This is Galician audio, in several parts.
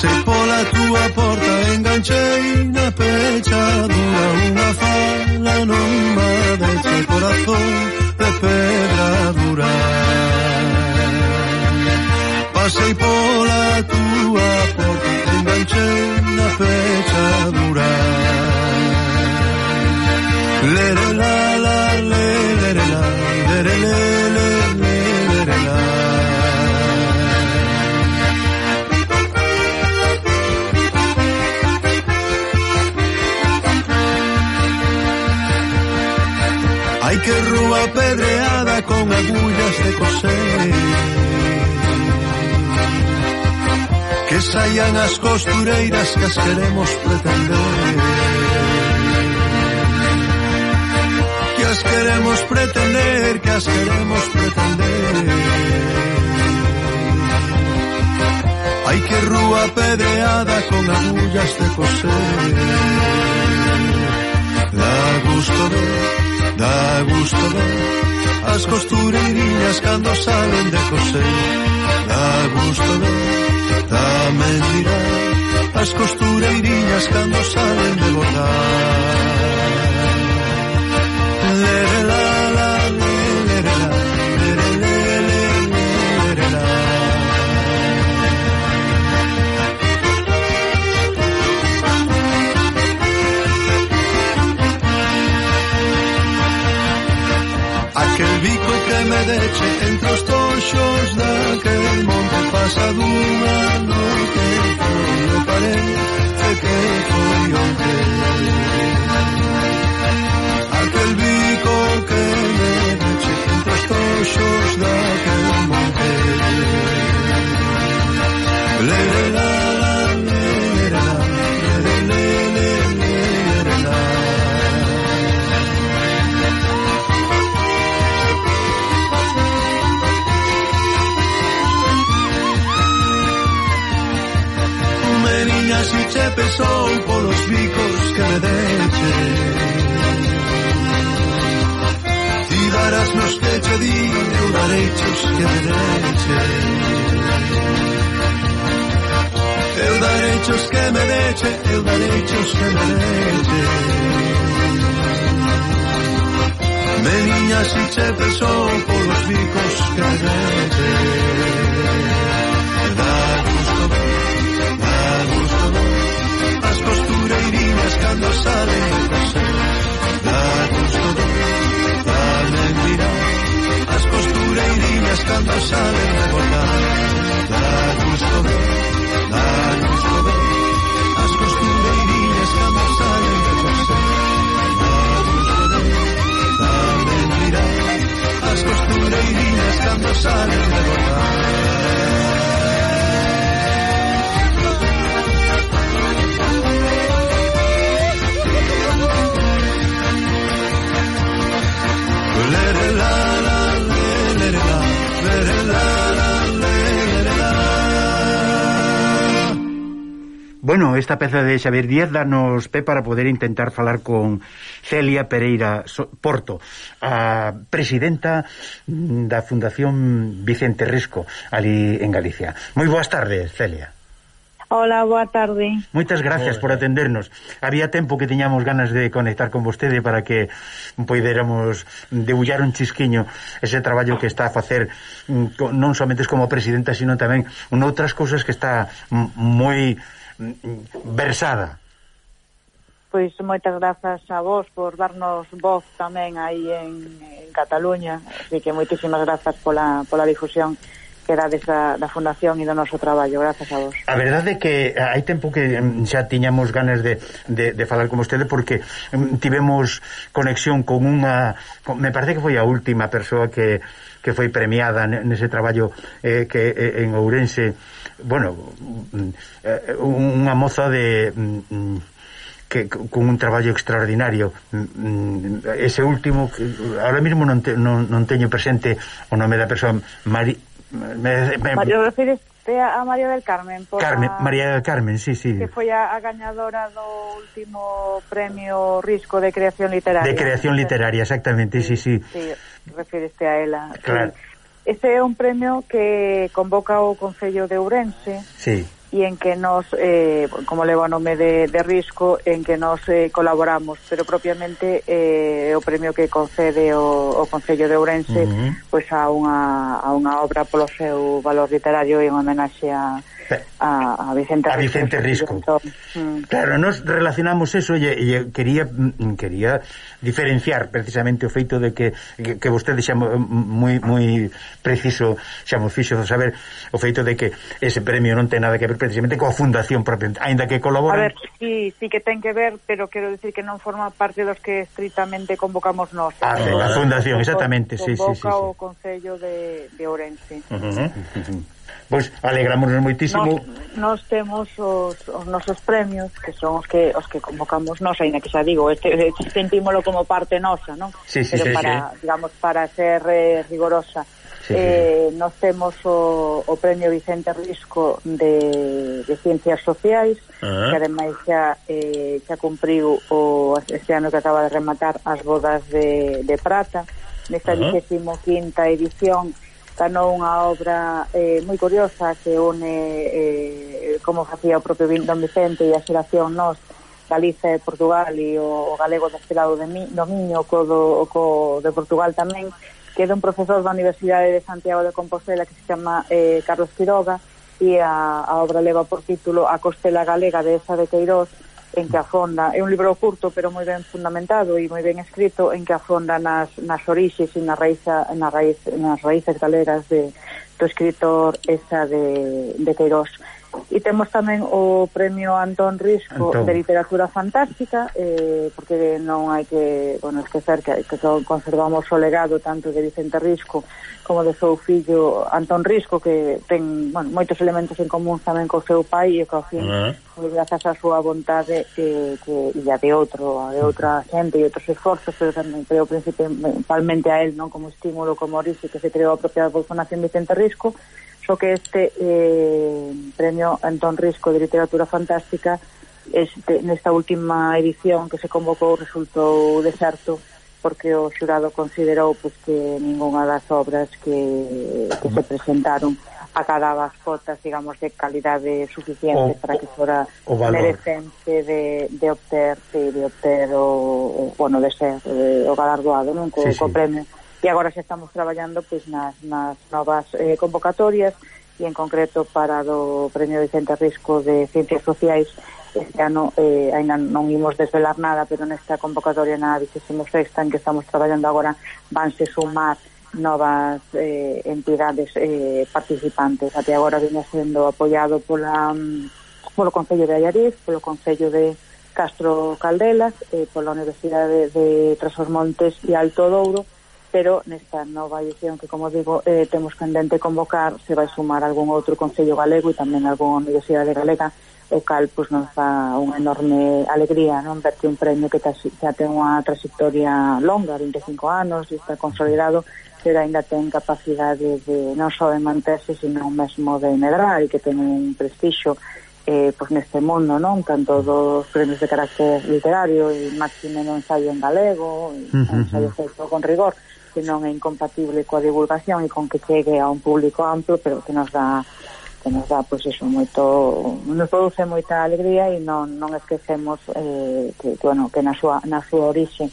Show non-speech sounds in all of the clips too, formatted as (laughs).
Se pola túa porta enganchei na pechadura unha fala non me deixe corazón de pedra dura. Pasei pola túa porta enganchei na pechadura que rúa pedreada con agullas de coser. Que saian as costureiras que as queremos pretender. Que as queremos pretender que as queremos pretender. Hai que rúa pedreada con agullas de coser. La gusto de Da gusto ver as costureiriñas cando salen de coser. Da gusto ver, tamén dirá as costureiriñas cando salen de bordar medeche entre os toxos daquel monte pasa dunha noite foi o parén e que foi onde aquel bico que me deche cadente Me niñas si che pesou polos bicos cadente Da gusto, da gusto. As costureiriñas cando salen do ser Da gusto, ver, da mentira. As costureiriñas cando salen do bordar. Da gusto, da gusto. sonreirías cuando sales de volar. Bueno, esta peza de Xavier Díaz danos pé para poder intentar falar con Celia Pereira Porto, a presidenta da Fundación Vicente Risco, ali en Galicia. Moi boas tardes, Celia. Hola, boa tarde. Moitas gracias Hola. por atendernos. Había tempo que tiñamos ganas de conectar con vostede para que poidéramos debullar un chisquiño ese traballo que está a facer mm, non somente como presidenta, sino tamén noutras cousas que está moi versada. Pois moitas grazas a vos por darnos voz tamén aí en, en Cataluña, así que moitísimas grazas pola, pola difusión que dades da, da Fundación e do noso traballo, grazas a vos. A verdade é que eh, hai tempo que xa tiñamos ganas de, de, de falar con vostede porque tivemos conexión con unha, con, me parece que foi a última persoa que que foi premiada nese traballo eh, que eh, en Ourense, bueno, eh, unha moza de mm, que con un traballo extraordinario mm, ese último que ahora mismo non, te, non, non teño presente o nome da persoa Mari, me, me, Mario refires a María del Carmen por Carmen, a, María del Carmen, sí, sí que foi a, a gañadora do último premio Risco de Creación Literaria de Creación Literaria, exactamente, sí, sí, sí. sí refíreste a ela. Claro. Este é un premio que convoca o Concello de Ourense. Sí e en que nos, eh, como leva o nome de, de risco, en que nos eh, colaboramos, pero propiamente eh, o premio que concede o, o Concello de Ourense uh -huh. pois a unha, a unha obra polo seu valor literario en homenaxe a, a, a Vicente, a Vicente Risco. Risco. Mm. Claro, nos relacionamos eso e, e eh, quería mm, quería diferenciar precisamente o feito de que, que, que vostede xa eh, moi moi preciso xa mo fixo saber o feito de que ese premio non ten nada que ver precisamente coa fundación propia, aínda que colaboran. A ver, sí, sí que ten que ver, pero quero decir que non forma parte dos que estritamente convocamos nós. Ah, sí, a fundación, exactamente, sí, sí, sí, sí. o Concello de, de Ourense. Uh -huh. Uh -huh. Pois alegrámonos moitísimo. Nos, nos temos os, os nosos premios, que son os que os que convocamos nós, aínda que xa digo, este, sentímolo como parte nosa, non? Sí, sí, Pero sí, para, sí. digamos, para ser eh, rigorosa sí, eh, sí. nos temos o, o Premio Vicente Risco de, de Ciencias Sociais, uh -huh. que ademais xa, eh, xa cumpriu o, este ano que acaba de rematar as bodas de, de Prata, nesta uh -huh. 25ª edición ganou unha obra eh, moi curiosa que une eh, como facía o propio Don Vicente e a xeración nos Galicia e Portugal e o, o galego destilado de mi, do Miño co, do, co de Portugal tamén que é dun profesor da Universidade de Santiago de Compostela que se chama eh, Carlos Quiroga e a, a obra leva por título A Costela Galega de Esa de Queiroz en que afonda, é un libro curto pero moi ben fundamentado e moi ben escrito en que afonda nas, nas orixes e na raíz, na raíz, nas raíces galegas de, do escritor esa de, de Queiroz. E temos tamén o premio Antón Risco Antón. de Literatura Fantástica, eh, porque non hai que bueno, esquecer que, que conservamos o legado tanto de Vicente Risco como de seu fillo Antón Risco, que ten bueno, moitos elementos en común tamén co seu pai e co fin, ah. uh -huh. grazas á súa vontade que, que, e a de outro, a de outra xente e outros esforzos, pero tamén creo principalmente a él, non como estímulo, como orixe que se creou a propia Fundación Vicente Risco, só que este eh, premio Antón Risco de Literatura Fantástica este, nesta última edición que se convocou resultou deserto porque o xurado considerou pues, que ninguna das obras que, que se presentaron acababa as cotas, digamos, de calidade suficiente o, para que fora merecente de, de obter, sí, de obter o, o, bueno, de ser de, o galardoado, non? Co, sí, sí. co premio e agora xa estamos traballando pois nas, nas novas eh, convocatorias e en concreto para do Premio Vicente Risco de Ciencias Sociais. Este ano eh, ainda non imos desvelar nada pero nesta convocatoria na 26 en que estamos traballando agora vanse sumar novas eh, entidades eh, participantes. Até agora viña sendo apoiado pola, mm, polo Concello de Allariz polo Concello de Castro Caldelas eh, pola Universidade de, de Trasos Montes e Alto Douro pero nesta nova edición que, como digo, eh, temos pendente convocar, se vai sumar algún outro Concello Galego e tamén algunha Universidade Galega, o cal pues, nos dá unha enorme alegría non ver que un premio que xa ten unha trayectoria longa, 25 anos, e está consolidado, pero aínda ten capacidade de non só de manterse, sino mesmo de medrar e que ten un prestixo eh, pues neste mundo, non? Tanto dos premios de carácter literario e máximo no ensaio en galego, e uh -huh. ensayo feito con rigor que non é incompatible coa divulgación e con que chegue a un público amplo, pero que nos dá que nos dá pois iso moito nos produce moita alegría e non non esquecemos eh, que bueno, que na súa na súa orixe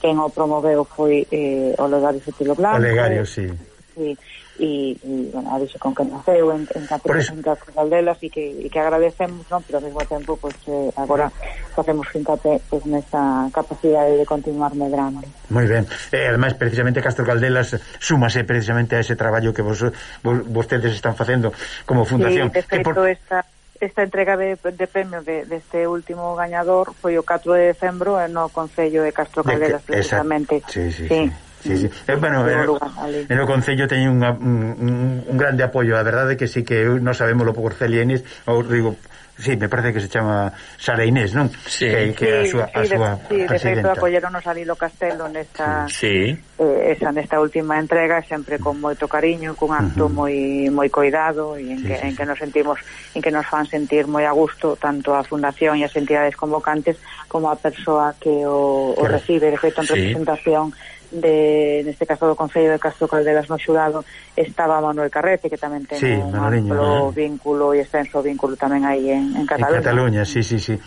quen o promoveu foi eh, o Olegario Sotilo Blanco. Olegario, sí. Sí e, e bueno, a con que naceu en, en, Capri, eso... en e que, e que agradecemos, non? pero ao mesmo tempo pues, eh, agora facemos fincate pues, nesa capacidade de continuar medrando. Moi ben, e eh, ademais precisamente Castro Caldelas súmase precisamente a ese traballo que vos, vos vostedes están facendo como fundación. Sí, de feito, por... esta esta entrega de, de premio de, deste de último gañador foi o 4 de decembro eh, no Concello de Castro Caldelas, precisamente. De que... Sí, sí, sí. sí. Sí, sí. Eu, bueno, eu, eh, en o Concello teñen unha, un, un grande apoio, a verdade que sí que eu non sabemos lo por Celienes, ou digo, sí, me parece que se chama Sara Inés, non? Sí. Que, que sí, a súa, sí, a súa de, sí, de feito acolleronos a Lilo Castelo nesta sí. eh, esa nesta última entrega sempre con moito cariño, cun acto uh -huh. moi moi coidado e en, sí, que, sí. en que nos sentimos en que nos fan sentir moi a gusto tanto a fundación e as entidades convocantes como a persoa que o, o recibe, de feito en sí. representación de neste caso do Concello de Castro Caldelas no xurado estaba Manuel Carrete que tamén ten sí, un amplo eh. vínculo e extenso vínculo tamén aí en, en Cataluña. En Cataluña, sí, sí, sí.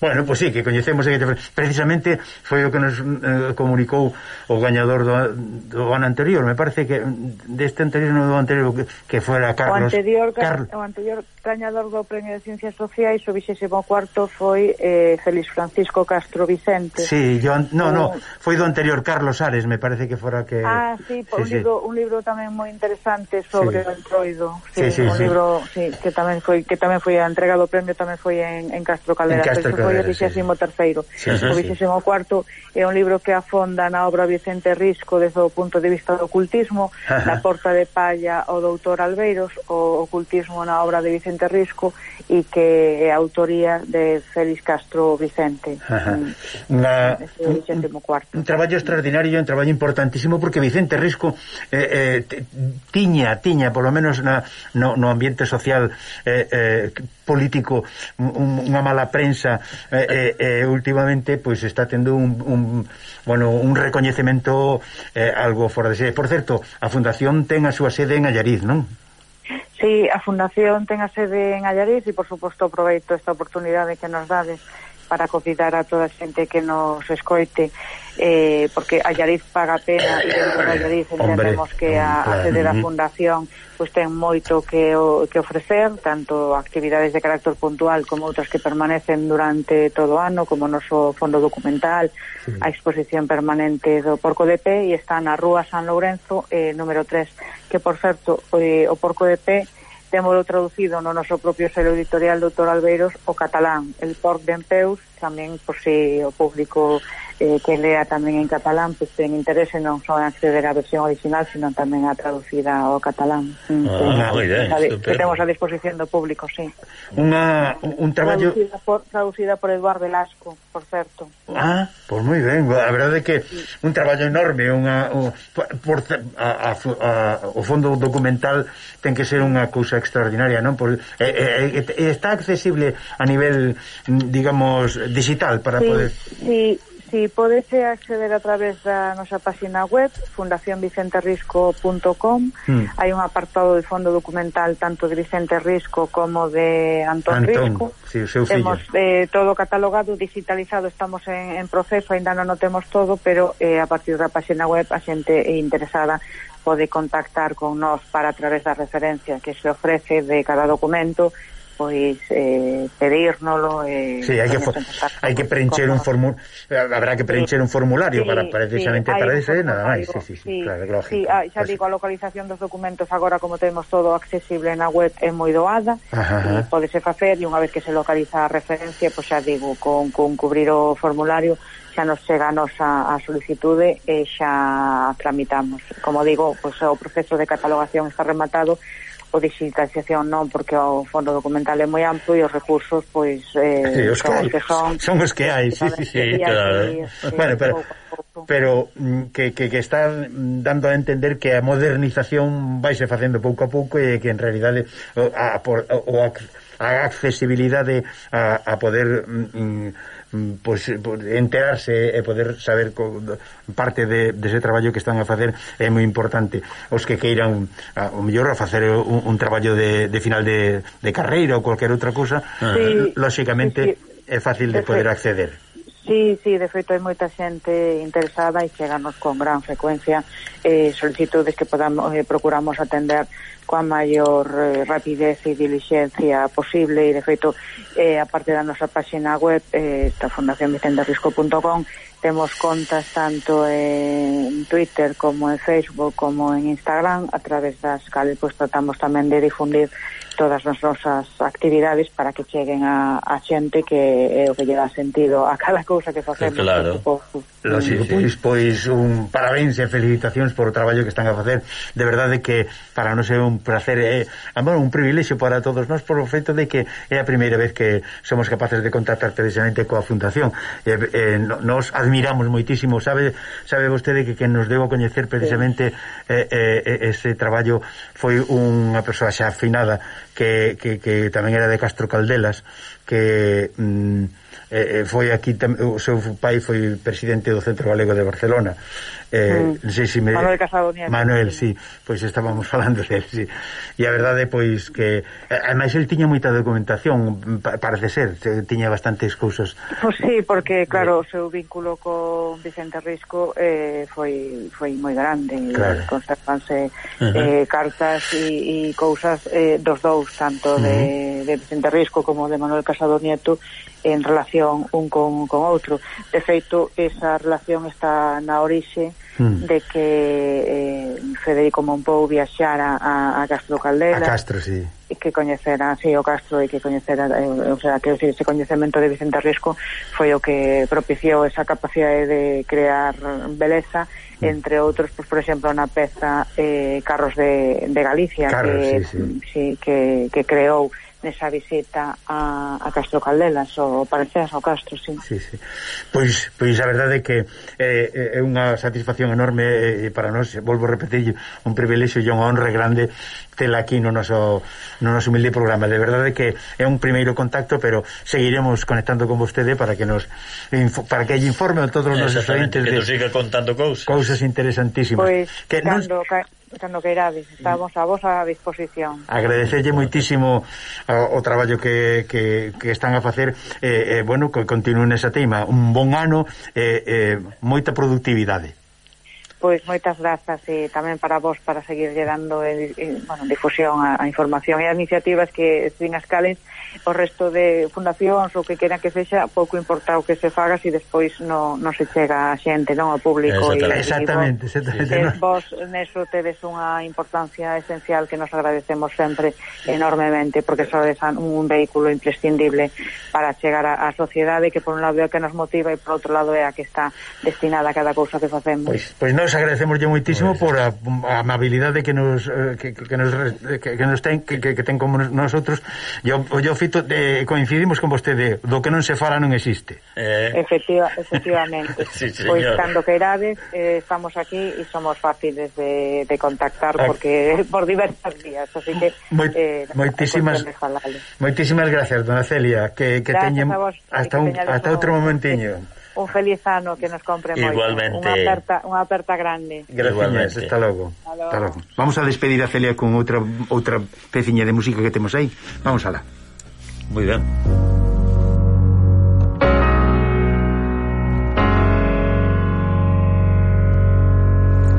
Bueno, pois pues sí, que coñecemos precisamente foi o que nos eh, comunicou o gañador do, do ano anterior, me parece que mm, deste anterior non do anterior que, que fora Carlos. O anterior, Carlos... Car o anterior gañador do Premio de Ciencias Sociais, o 24º foi eh, Félix Francisco Castro Vicente. Sí, yo, no, no, eh, foi do anterior Carlos Ares, me parece que fora que... Ah, sí, sí, un, sí. Libro, un libro tamén moi interesante sobre sí. o entroido. Sí, sí, sí, un sí. libro sí, que tamén foi que tamén foi a entrega do premio tamén foi en, en Castro Caldera. en Castro Calera, foi o 23º. Sí. Sí, sí, o 24º é un libro que afonda na obra Vicente Risco desde o punto de vista do ocultismo, Ajá. (laughs) na porta de palla o doutor Albeiros, o ocultismo na obra de Vicente risco e que é a autoría de Félix Castro Vicente Ajá. Na, un, un traballo extraordinario un traballo importantísimo porque Vicente Risco eh, eh, tiña, tiña polo menos na, no, no ambiente social eh, eh, político un, unha mala prensa eh, eh, eh últimamente pois pues, está tendo un, un, bueno, un recoñecemento eh, algo fora de sede por certo, a Fundación ten a súa sede en Allariz, non? Sí, a Fundación ten a sede en Allariz e, por suposto, aproveito esta oportunidade que nos dades para convidar a toda a xente que nos escoite eh, porque a Allariz paga pena e dentro de Allariz entendemos que a, a sede da fundación pues, ten moito que, o, que ofrecer tanto actividades de carácter puntual como outras que permanecen durante todo o ano como o noso fondo documental sí. a exposición permanente do Porco de Pé e está na Rúa San Lourenzo eh, número 3 que por certo eh, o Porco de Pé temolo traducido no noso propio selo editorial Doutor Alberos o catalán, el porc de Empeus, tamén por si o público eh, que lea tamén en catalán, pois ten interese non só en acceder á versión original, sino tamén a traducida ao catalán. Mm, ah, ah, moi ben, a, que temos a disposición do público, sí. Una, un traballo... Traducida por, traducida por Eduardo Velasco, por certo. Ah, pois pues moi ben, a verdade é que un traballo enorme, unha, un, por, a, a, a, o fondo documental ten que ser unha cousa extraordinaria, non? Por, pois, e, e, e, está accesible a nivel, mm, digamos, digital para sí, poder... Sí, Si podese acceder a través da nosa página web fundacionvicenterisco.com mm. hai un apartado de fondo documental tanto de Vicente Risco como de Antón, Antón Risco sí, o seu fillo. temos eh, todo catalogado, digitalizado estamos en, en proceso, ainda non o temos todo pero eh, a partir da página web a xente interesada pode contactar con nós para a través da referencia que se ofrece de cada documento pois eh, pedírnolo eh, sí, hai que, hai que preencher un formulario eh, habrá que preencher sí, un formulario sí, para precisamente sí, para ese nada máis sí, sí, sí, sí, claro, lógico, sí, ah, xa pues... digo, a localización dos documentos agora como temos todo accesible na web é moi doada e podese facer e unha vez que se localiza a referencia pois xa digo, con, con cubrir o formulario xa nos chega a nosa a solicitude e eh, xa tramitamos. Como digo, pois, o proceso de catalogación está rematado o digitalización non, porque o fondo documental é moi amplo e os recursos pois eh, sí, os que son. Son os que hai, sí, sí, sí, claro. Sí, bueno, pero pero mm, que, que, que están dando a entender que a modernización vaise facendo pouco a pouco e que en realidade o, a, por, o, a a accesibilidade a, a poder mm, mm pues, enterarse e poder saber co, parte de, dese traballo que están a facer é moi importante. Os que queiran a, o mellor a facer un, un traballo de, de final de, de carreira ou cualquier outra cousa sí, lóxicamente sí, sí. é fácil de poder acceder. Sí, sí, de feito hai moita xente interesada e cheganos con gran frecuencia eh, solicitudes que podamos, eh, procuramos atender coa maior eh, rapidez e dilixencia posible e de feito eh, a parte da nosa página web eh, da Fundación temos contas tanto en Twitter como en Facebook como en Instagram. A través das cales pues, tratamos tamén de difundir todas as nosas actividades para que cheguen a, a xente que é o que lle dá sentido a cada cousa que facemos. Eh, claro. Que, tipo, Lógico, sí, sí. pois, pois un parabéns e felicitacións por o traballo que están a facer. De verdade que para nós é un placer é bueno, un privilexio para todos nós por o feito de que é a primeira vez que somos capaces de contactar precisamente coa Fundación. E, e, nos admiramos moitísimo, sabe sabe vostede que quen nos deu a coñecer precisamente sí. eh, eh, ese traballo foi unha persoa xa afinada que, que, que tamén era de Castro Caldelas que mm, eh, eh, foi aquí tam, o seu pai foi presidente do Centro Galego de Barcelona eh, mm. non sei se me... Manuel Casado Nieto. Manuel, sí, pois estábamos (laughs) falando del, sí. E a verdade, pois, que... Eh, Ademais, el tiña moita documentación, parece ser, tiña bastantes cousas. Pois sí, porque, claro, o seu vínculo con Vicente Risco eh, foi, foi moi grande. Claro. Conservanse uh -huh. eh, cartas e cousas eh, dos dous, tanto uh -huh. de, de Vicente Risco como de Manuel Casado Nieto, en relación un con, con outro. De feito, esa relación está na orixe mm. de que eh, Federico Monpou viaxara a, a Castro Caldela a Castro, sí. e que coñecera sí, o Castro e que coñecera eh, o sea, que ese coñecemento de Vicente Risco foi o que propiciou esa capacidade de crear beleza mm. entre outros, pues, por exemplo, na peza eh, Carros de, de Galicia Carros, que, sí, sí. Sí, que, que creou nesa visita a, a Castro Caldelas o parecer ao Castro, sí. sí, sí. Pois, pois a verdade é que é, é unha satisfacción enorme eh, para nós, volvo a repetir un privilexio e unha honra grande tela aquí no noso, no noso humilde programa de verdade que é un primeiro contacto pero seguiremos conectando con vostede para que nos para que lle informe a todos os nosos clientes de, que nos siga contando cousas cousas interesantísimas pois, que cando, nos cando queirades, estamos a vosa disposición. Agradecelle moitísimo o, o traballo que, que, que están a facer, eh, eh, bueno, que continúen esa teima, un bon ano, eh, eh, moita productividade. Pois moitas grazas e tamén para vos para seguir dando e, e, bueno, difusión a, a información e a iniciativas que sin as cales o resto de fundacións ou que queran que sexa pouco importa o que se faga se si despois non no se chega a xente, non ao público Exactamente, e, exactamente, vos, exactamente e eh, vos neso tedes unha importancia esencial que nos agradecemos sempre enormemente porque sodes un, un vehículo imprescindible para chegar á sociedade que por un lado é a que nos motiva e por outro lado é a que está destinada a cada cousa que facemos. Pois, pois nos agradecemoslle moitísimo pois. por a, a amabilidade que nos eh, que, que nos que, que nos ten que, que ten como nosotros. Yo yo fito de, coincidimos con vostede, do que non se fala non existe. Eh. Efectiva, efectivamente. (laughs) sí, pois cando queirades eh, estamos aquí e somos fáciles de, de contactar ah. porque (laughs) por diversas vías, así que Moi, eh, moitísimas moitísimas gracias, dona Celia, que que teñen hasta un, hasta outro momentiño. Sí. Un feliz ano que nos compre moito. Igualmente. unha aperta, unha aperta grande. Gracias, hasta logo. hasta logo. Vamos a despedir a Celia con outra outra peciña de música que temos aí. Vamos alá. Muy bien.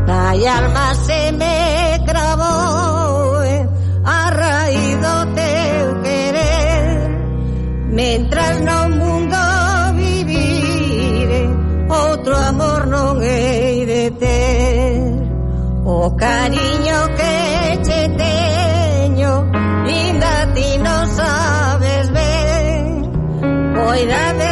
La alma se me grabou a raíz do teu querer Mentras no O cariño que che teño. Inda ti non sabes ver. Cuidade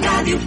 Rádio